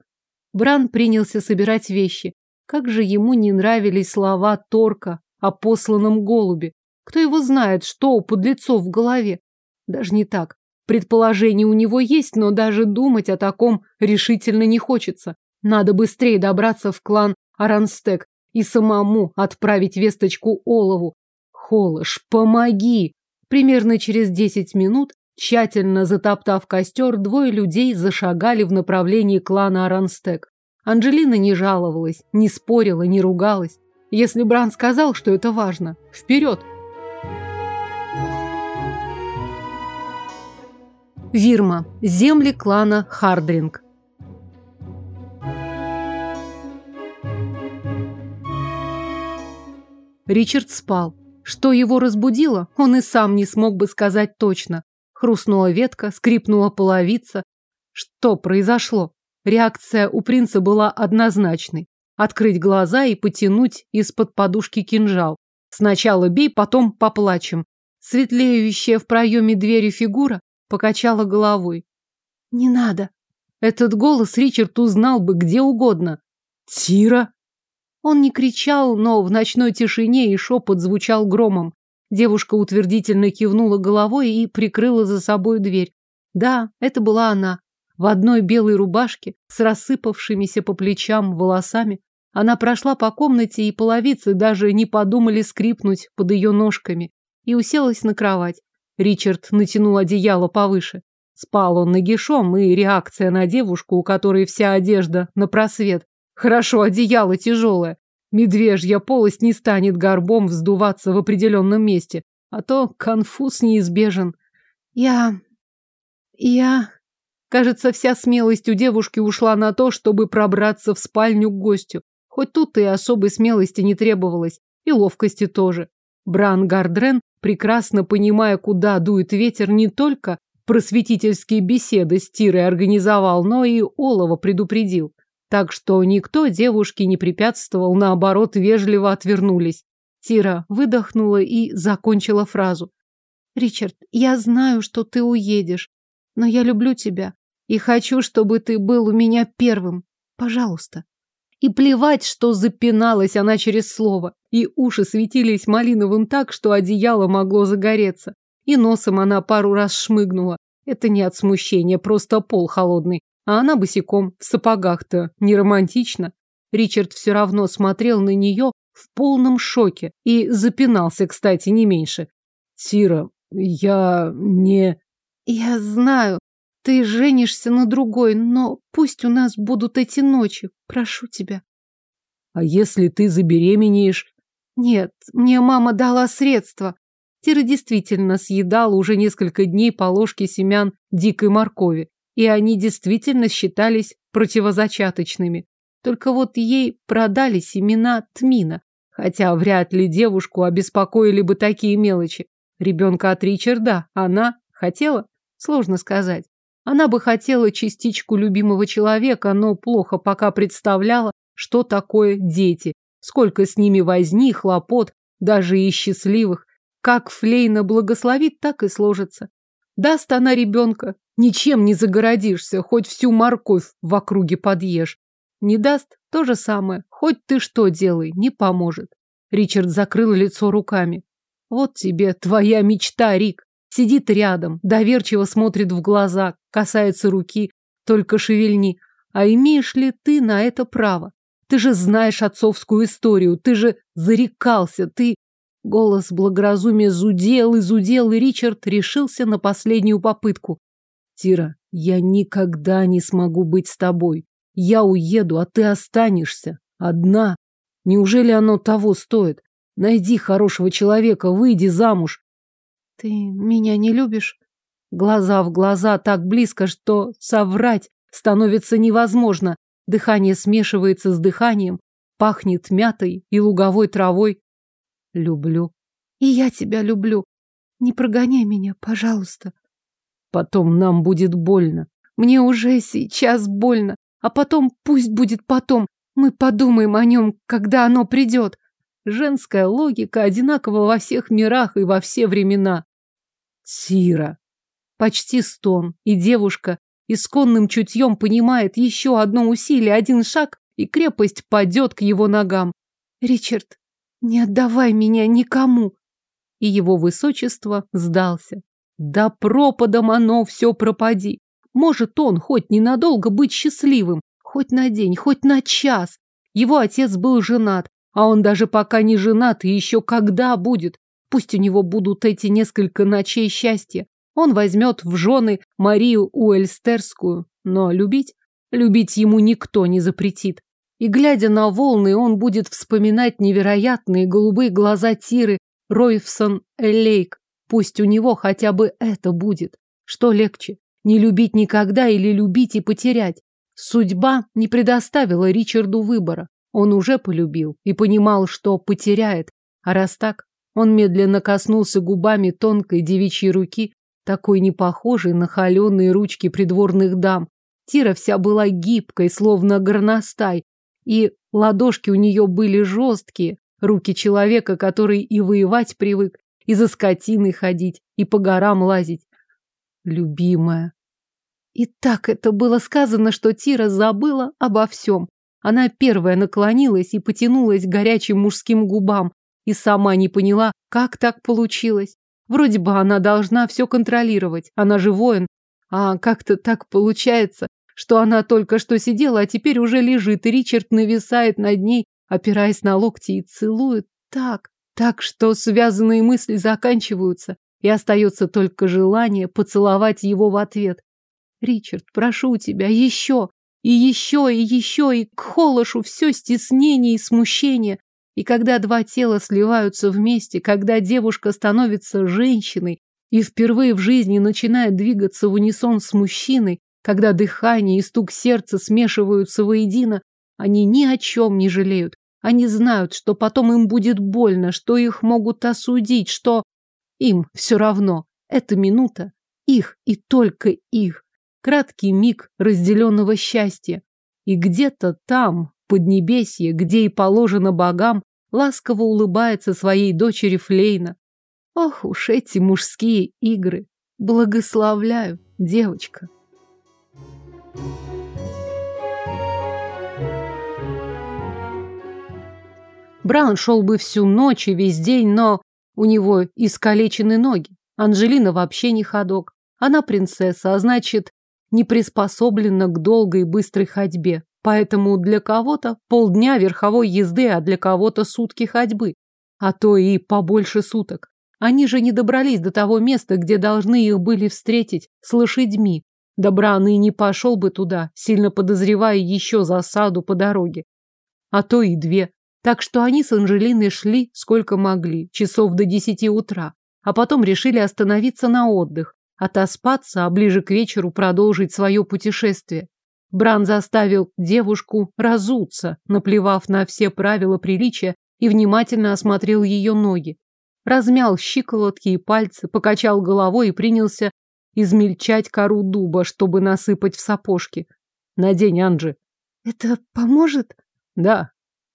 Бран принялся собирать вещи. Как же ему не нравились слова Торка о посланном голубе. Кто его знает, что у подлецов в голове? Даже не так. Предположение у него есть, но даже думать о таком решительно не хочется. Надо быстрее добраться в клан Аранстек, и самому отправить весточку Олову. Холош, помоги! Примерно через десять минут, тщательно затоптав костер, двое людей зашагали в направлении клана Аранстек. Анжелина не жаловалась, не спорила, не ругалась. Если Бран сказал, что это важно, вперед! Вирма. Земли клана Хардринг. Ричард спал. Что его разбудило, он и сам не смог бы сказать точно. Хрустнула ветка, скрипнула половица. Что произошло? Реакция у принца была однозначной. Открыть глаза и потянуть из-под подушки кинжал. Сначала бей, потом поплачем. Светлеющая в проеме двери фигура покачала головой. «Не надо». Этот голос Ричард узнал бы где угодно. «Тира?» Он не кричал, но в ночной тишине и шепот звучал громом. Девушка утвердительно кивнула головой и прикрыла за собой дверь. Да, это была она. В одной белой рубашке, с рассыпавшимися по плечам волосами. Она прошла по комнате, и половицы даже не подумали скрипнуть под ее ножками. И уселась на кровать. Ричард натянул одеяло повыше. Спал он нагишом, и реакция на девушку, у которой вся одежда на просвет. Хорошо, одеяло тяжелое. Медвежья полость не станет горбом вздуваться в определенном месте, а то конфуз неизбежен. Я... я... Кажется, вся смелость у девушки ушла на то, чтобы пробраться в спальню к гостю. Хоть тут и особой смелости не требовалось, и ловкости тоже. Бран Гардрен, прекрасно понимая, куда дует ветер, не только просветительские беседы с Тирой организовал, но и Олова предупредил. Так что никто девушке не препятствовал, наоборот, вежливо отвернулись. Тира выдохнула и закончила фразу. «Ричард, я знаю, что ты уедешь, но я люблю тебя и хочу, чтобы ты был у меня первым. Пожалуйста». И плевать, что запиналась она через слово, и уши светились малиновым так, что одеяло могло загореться. И носом она пару раз шмыгнула. Это не от смущения, просто пол холодный. А она босиком, в сапогах-то, не романтично. Ричард все равно смотрел на нее в полном шоке и запинался, кстати, не меньше. Тира, я не... Я знаю, ты женишься на другой, но пусть у нас будут эти ночи, прошу тебя. А если ты забеременеешь? Нет, мне мама дала средства. Тира действительно съедала уже несколько дней по ложке семян дикой моркови, и они действительно считались противозачаточными. Только вот ей продали семена тмина, хотя вряд ли девушку обеспокоили бы такие мелочи. Ребенка от Ричарда она хотела? Сложно сказать. Она бы хотела частичку любимого человека, но плохо пока представляла, что такое дети, сколько с ними возни, хлопот, даже и счастливых. Как Флейна благословит, так и сложится. Даст она ребенка, ничем не загородишься, хоть всю морковь в округе подъешь. Не даст, то же самое, хоть ты что делай, не поможет. Ричард закрыл лицо руками. Вот тебе твоя мечта, Рик. Сидит рядом, доверчиво смотрит в глаза, касается руки, только шевельни. А имеешь ли ты на это право? Ты же знаешь отцовскую историю, ты же зарекался, ты Голос благоразумия зудел и зудел, и Ричард решился на последнюю попытку. Тира, я никогда не смогу быть с тобой. Я уеду, а ты останешься. Одна. Неужели оно того стоит? Найди хорошего человека, выйди замуж. Ты меня не любишь? Глаза в глаза так близко, что соврать становится невозможно. Дыхание смешивается с дыханием, пахнет мятой и луговой травой. Люблю. И я тебя люблю. Не прогоняй меня, пожалуйста. Потом нам будет больно. Мне уже сейчас больно. А потом пусть будет потом. Мы подумаем о нем, когда оно придет. Женская логика одинакова во всех мирах и во все времена. Тира. Почти стон. И девушка исконным чутьем понимает еще одно усилие, один шаг, и крепость падет к его ногам. Ричард, не отдавай меня никому. И его высочество сдался. Да пропадом оно все пропади. Может он хоть ненадолго быть счастливым, хоть на день, хоть на час. Его отец был женат, а он даже пока не женат и еще когда будет. Пусть у него будут эти несколько ночей счастья. Он возьмет в жены Марию Уэльстерскую. Но любить? Любить ему никто не запретит. И, глядя на волны, он будет вспоминать невероятные голубые глаза Тиры Ройфсон Элейк. Пусть у него хотя бы это будет. Что легче, не любить никогда или любить и потерять? Судьба не предоставила Ричарду выбора. Он уже полюбил и понимал, что потеряет. А раз так, он медленно коснулся губами тонкой девичьей руки, такой не похожей на холеные ручки придворных дам. Тира вся была гибкой, словно горностай, и ладошки у нее были жесткие, руки человека, который и воевать привык, и за скотиной ходить, и по горам лазить. Любимая. И так это было сказано, что Тира забыла обо всем. Она первая наклонилась и потянулась к горячим мужским губам, и сама не поняла, как так получилось. Вроде бы она должна все контролировать, она же воин, а как-то так получается, что она только что сидела, а теперь уже лежит, и Ричард нависает над ней, опираясь на локти и целует так, так, что связанные мысли заканчиваются, и остается только желание поцеловать его в ответ. Ричард, прошу тебя, еще, и еще, и еще, и к холошу все стеснение и смущение. И когда два тела сливаются вместе, когда девушка становится женщиной и впервые в жизни начинает двигаться в унисон с мужчиной, когда дыхание и стук сердца смешиваются воедино, они ни о чем не жалеют. Они знают, что потом им будет больно, что их могут осудить, что им все равно. Эта минута их и только их. Краткий миг разделенного счастья. И где-то там, поднебесье, где и положено богам, ласково улыбается своей дочери Флейна. Ох уж эти мужские игры. Благословляю, девочка. Браун шел бы всю ночь и весь день, но у него искалечены ноги. Анжелина вообще не ходок. Она принцесса, а значит, не приспособлена к долгой и быстрой ходьбе. Поэтому для кого-то полдня верховой езды, а для кого-то сутки ходьбы. А то и побольше суток. Они же не добрались до того места, где должны их были встретить с лошадьми. Добран и не пошел бы туда, сильно подозревая еще засаду по дороге. А то и две. Так что они с Анжелиной шли сколько могли, часов до десяти утра, а потом решили остановиться на отдых, отоспаться, а ближе к вечеру продолжить свое путешествие. Бран заставил девушку разуться, наплевав на все правила приличия и внимательно осмотрел ее ноги. Размял щиколотки и пальцы, покачал головой и принялся измельчать кору дуба, чтобы насыпать в сапожки. Надень, Анджи. Это поможет? Да,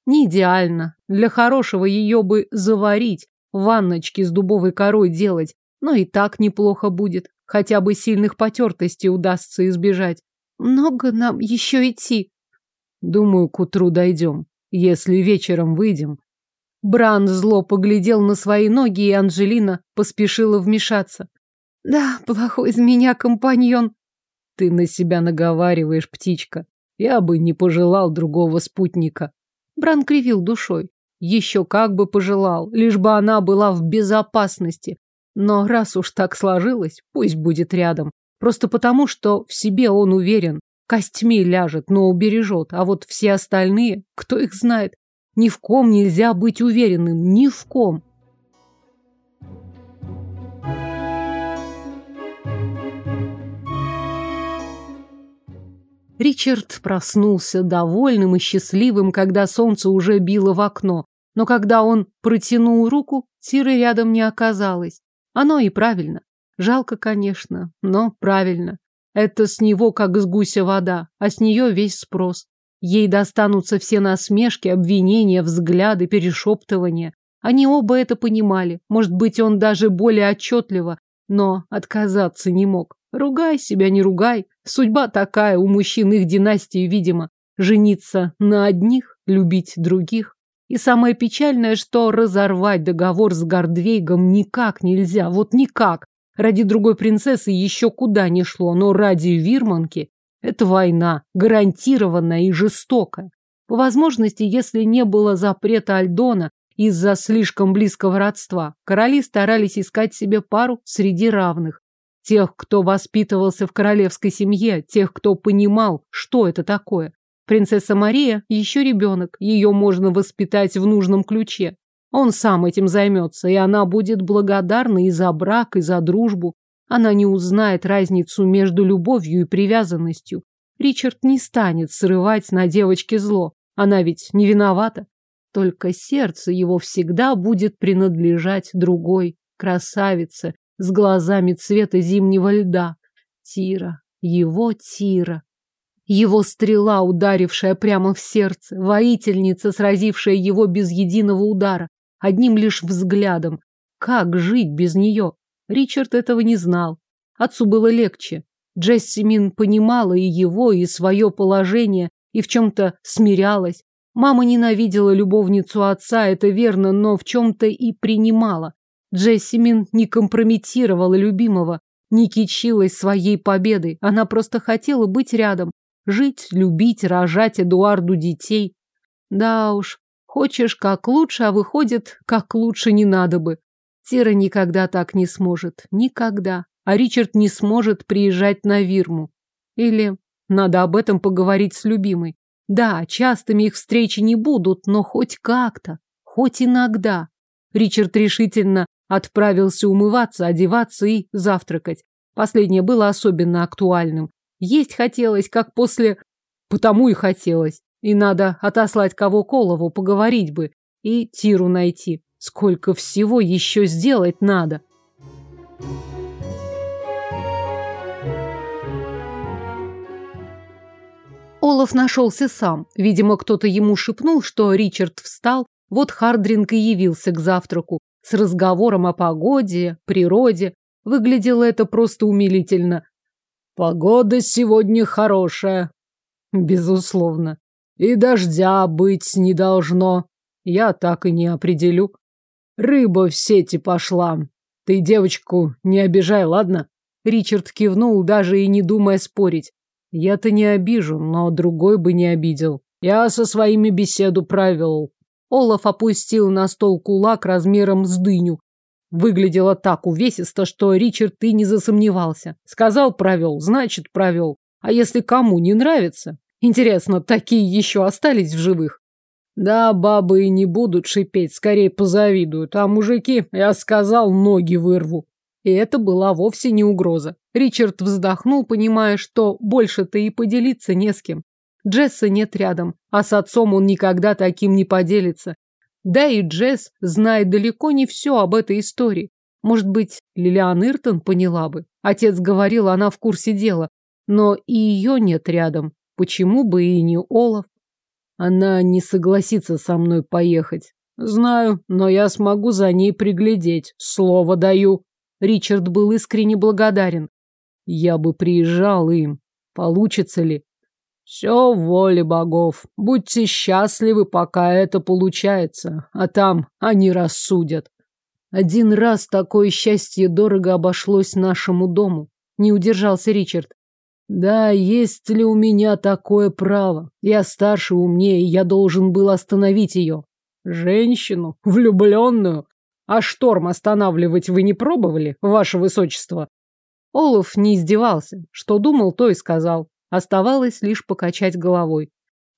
не идеально. Для хорошего ее бы заварить, ванночки с дубовой корой делать, но и так неплохо будет. Хотя бы сильных потертостей удастся избежать. Много нам еще идти. Думаю, к утру дойдем. Если вечером выйдем. Бран зло поглядел на свои ноги, и Анжелина поспешила вмешаться. Да, плохой из меня компаньон. Ты на себя наговариваешь, птичка. Я бы не пожелал другого спутника. Бран кривил душой. Еще как бы пожелал, лишь бы она была в безопасности. Но раз уж так сложилось, пусть будет рядом. Просто потому, что в себе он уверен. Костьми ляжет, но убережет. А вот все остальные, кто их знает? Ни в ком нельзя быть уверенным, ни в ком. Ричард проснулся довольным и счастливым, когда солнце уже било в окно. Но когда он протянул руку, Тиры рядом не оказалось. Оно и правильно. Жалко, конечно, но правильно. Это с него как с гуся вода, а с нее весь спрос. Ей достанутся все насмешки, обвинения, взгляды, перешептывания. Они оба это понимали. Может быть, он даже более отчетливо, но отказаться не мог. Ругай себя, не ругай. Судьба такая у мужчин их династии, видимо. Жениться на одних, любить других. И самое печальное, что разорвать договор с Гордвейгом никак нельзя. Вот никак. Ради другой принцессы еще куда не шло, но ради Вирманки это война, гарантированная и жестокая. По возможности, если не было запрета Альдона из-за слишком близкого родства, короли старались искать себе пару среди равных. Тех, кто воспитывался в королевской семье, тех, кто понимал, что это такое. Принцесса Мария еще ребенок, ее можно воспитать в нужном ключе. Он сам этим займется, и она будет благодарна и за брак, и за дружбу. Она не узнает разницу между любовью и привязанностью. Ричард не станет срывать на девочке зло. Она ведь не виновата. Только сердце его всегда будет принадлежать другой, красавице, с глазами цвета зимнего льда. Тира, его Тира. Его стрела, ударившая прямо в сердце, воительница, сразившая его без единого удара, одним лишь взглядом. как жить без нее? Ричард этого не знал. Отцу было легче. Джессимин понимала и его, и свое положение, и в чем-то смирялась. Мама ненавидела любовницу отца, это верно, но в чем-то и принимала. Джессимин не компрометировала любимого, не кичилась своей победой. Она просто хотела быть рядом, жить, любить, рожать Эдуарду детей. Да уж, хочешь как лучше, а выходит, как лучше не надо бы. Тира никогда так не сможет. Никогда. А Ричард не сможет приезжать на Вирму. Или надо об этом поговорить с любимой. Да, частыми их встречи не будут, но хоть как-то, хоть иногда. Ричард решительно отправился умываться, одеваться и завтракать. Последнее было особенно актуальным. Есть хотелось, как после... Потому и хотелось. И надо отослать кого Колову, поговорить бы. И Тиру найти. Сколько всего еще сделать надо. Олаф нашелся сам. Видимо, кто-то ему шепнул, что Ричард встал. Вот Хардринг и явился к завтраку. С разговором о погоде, природе. Выглядело это просто умилительно. Погода сегодня хорошая. Безусловно. И дождя быть не должно. Я так и не определю. Рыба в сети пошла. Ты девочку не обижай, ладно? Ричард кивнул, даже и не думая спорить. Я-то не обижу, но другой бы не обидел. Я со своими беседу провел. Олаф опустил на стол кулак размером с дыню. Выглядело так увесисто, что Ричард и не засомневался. Сказал провел, значит провел. А если кому не нравится? Интересно, такие еще остались в живых? Да, бабы и не будут шипеть, скорее позавидуют, а мужики, я сказал, ноги вырву. И это была вовсе не угроза. Ричард вздохнул, понимая, что больше-то и поделиться не с кем. Джесса нет рядом, а с отцом он никогда таким не поделится. Да и Джесс знает далеко не все об этой истории. Может быть, Лилиан Иртон поняла бы. Отец говорил, она в курсе дела. Но и ее нет рядом. Почему бы и не Олаф? Она не согласится со мной поехать. Знаю, но я смогу за ней приглядеть. Слово даю. Ричард был искренне благодарен. Я бы приезжал им. Получится ли? Все в воле богов. Будьте счастливы, пока это получается. А там они рассудят. Один раз такое счастье дорого обошлось нашему дому. Не удержался Ричард. Да, есть ли у меня такое право? Я старше, умнее, я должен был остановить ее. Женщину? Влюбленную? А шторм останавливать вы не пробовали, ваше высочество? Олаф не издевался. Что думал, то и сказал. Оставалось лишь покачать головой.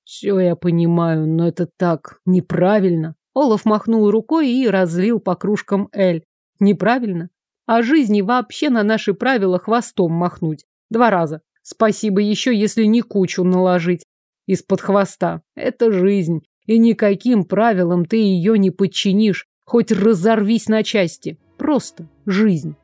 Все я понимаю, но это так неправильно. Олаф махнул рукой и разлил по кружкам Эль. Неправильно? А жизни вообще на наши правила хвостом махнуть. Два раза. Спасибо еще, если не кучу наложить из-под хвоста. Это жизнь, и никаким правилам ты ее не подчинишь, хоть разорвись на части. Просто жизнь.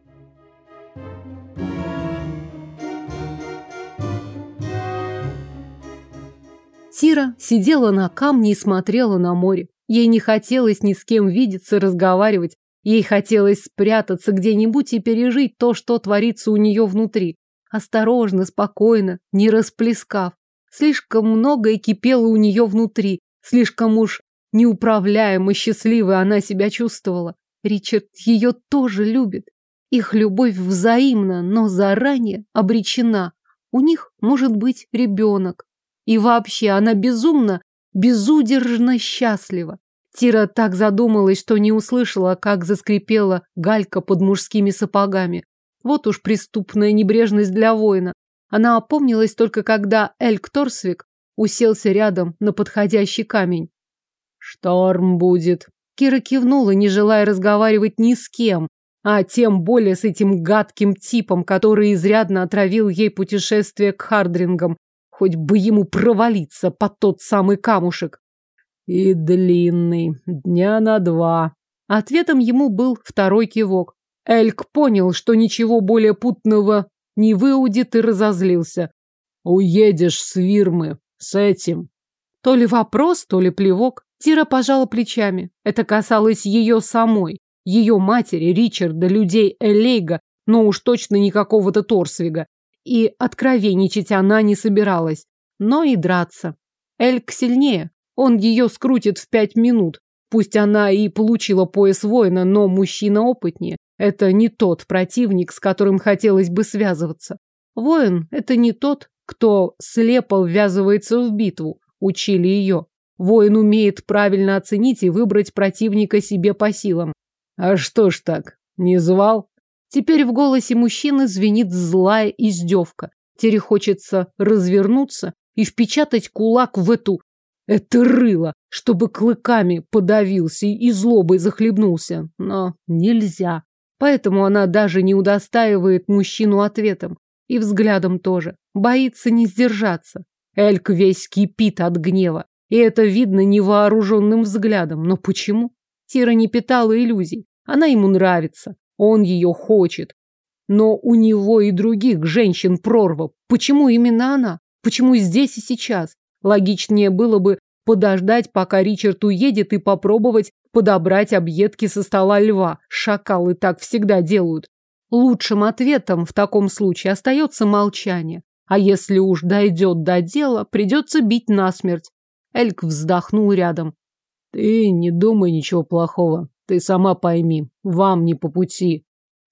Тира сидела на камне и смотрела на море. Ей не хотелось ни с кем видеться, разговаривать. Ей хотелось спрятаться где-нибудь и пережить то, что творится у нее внутри. Осторожно, спокойно, не расплескав. Слишком многое кипело у нее внутри. Слишком уж неуправляемо счастливой она себя чувствовала. Ричард ее тоже любит. Их любовь взаимна, но заранее обречена. У них может быть ребенок. И вообще она безумно, безудержно счастлива. Тира так задумалась, что не услышала, как заскрипела галька под мужскими сапогами. Вот уж преступная небрежность для воина. Она опомнилась только когда Эльк Торсвик уселся рядом на подходящий камень. «Шторм будет». Кира кивнула, не желая разговаривать ни с кем, а тем более с этим гадким типом, который изрядно отравил ей путешествие к Хардрингам, хоть бы ему провалиться под тот самый камушек. И длинный, дня на два. Ответом ему был второй кивок. Эльк понял, что ничего более путного не выудит и разозлился. Уедешь с Вирмы с этим. То ли вопрос, то ли плевок. Тира пожала плечами. Это касалось ее самой. ее матери, Ричарда, людей Элейга, но уж точно не какого-то Торсвига. И откровенничать она не собиралась, но и драться. Эльк сильнее, он ее скрутит в пять минут. Пусть она и получила пояс воина, но мужчина опытнее. Это не тот противник, с которым хотелось бы связываться. Воин – это не тот, кто слепо ввязывается в битву, учили ее. Воин умеет правильно оценить и выбрать противника себе по силам. А что ж так, не звал? Теперь в голосе мужчины звенит злая издевка. Тере хочется развернуться и впечатать кулак в эту... Это рыло, чтобы клыками подавился и злобой захлебнулся. Но нельзя. Поэтому она даже не удостаивает мужчину ответом. И взглядом тоже. Боится не сдержаться. Эльк весь кипит от гнева. И это видно невооруженным взглядом. Но почему? Тира не питала иллюзий. Она ему нравится. Он ее хочет. Но у него и других женщин прорва. Почему именно она? Почему здесь и сейчас? Логичнее было бы подождать, пока Ричард уедет, и попробовать подобрать объедки со стола льва. Шакалы так всегда делают. Лучшим ответом в таком случае остается молчание. А если уж дойдет до дела, придется бить насмерть. Эльк вздохнул рядом. Ты не думай ничего плохого. Ты сама пойми, вам не по пути.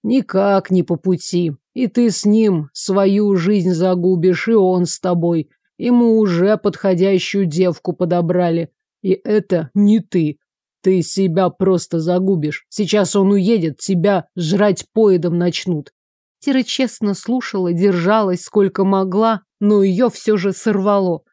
Никак не по пути. И ты с ним свою жизнь загубишь, и он с тобой. Ему уже подходящую девку подобрали. И это не ты. Ты себя просто загубишь. Сейчас он уедет, тебя жрать поедом начнут. Тира честно слушала, держалась сколько могла, но ее все же сорвало.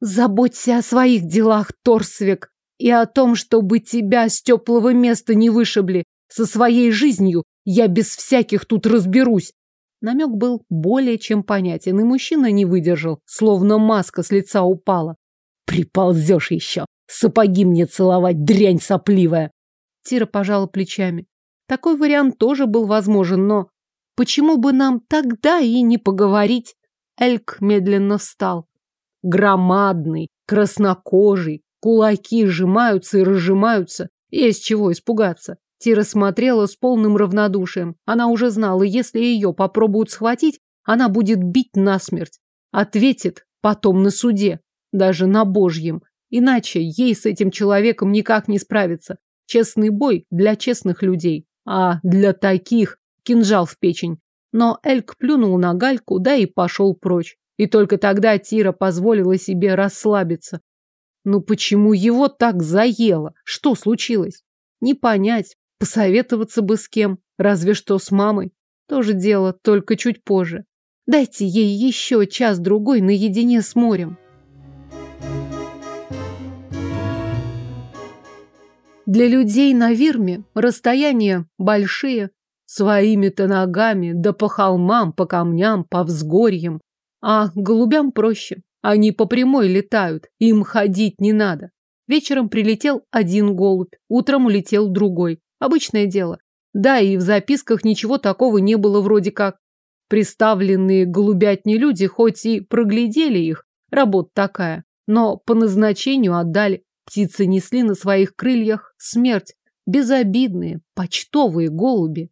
Заботься о своих делах, Торсвик, и о том, чтобы тебя с теплого места не вышибли. Со своей жизнью я без всяких тут разберусь. Намек был более чем понятен, и мужчина не выдержал, словно маска с лица упала. Приползешь еще. Сапоги мне целовать, дрянь сопливая. Тира пожала плечами. Такой вариант тоже был возможен, но почему бы нам тогда и не поговорить? Эльк медленно встал. Громадный, краснокожий, кулаки сжимаются и разжимаются. Есть чего испугаться. Тира смотрела с полным равнодушием. Она уже знала, если ее попробуют схватить, она будет бить насмерть. Ответит потом на суде, даже на божьем. Иначе ей с этим человеком никак не справиться. Честный бой для честных людей, а для таких кинжал в печень. Но Эльк плюнул на гальку, да и пошел прочь. И только тогда Тира позволила себе расслабиться. Ну почему его так заело? Что случилось? Не понять. Посоветоваться бы с кем. Разве что с мамой. Тоже дело, только чуть позже. Дайте ей еще час-другой наедине с морем. Для людей на Вирме расстояния большие, своими-то ногами, да по холмам, по камням, по взгорьям. А голубям проще. Они по прямой летают, им ходить не надо. Вечером прилетел один голубь, утром улетел другой. Обычное дело. Да, и в записках ничего такого не было вроде как. Приставленные голубятни люди хоть и проглядели их, работа такая, но по назначению отдали. Птицы несли на своих крыльях смерть. Безобидные, почтовые голуби.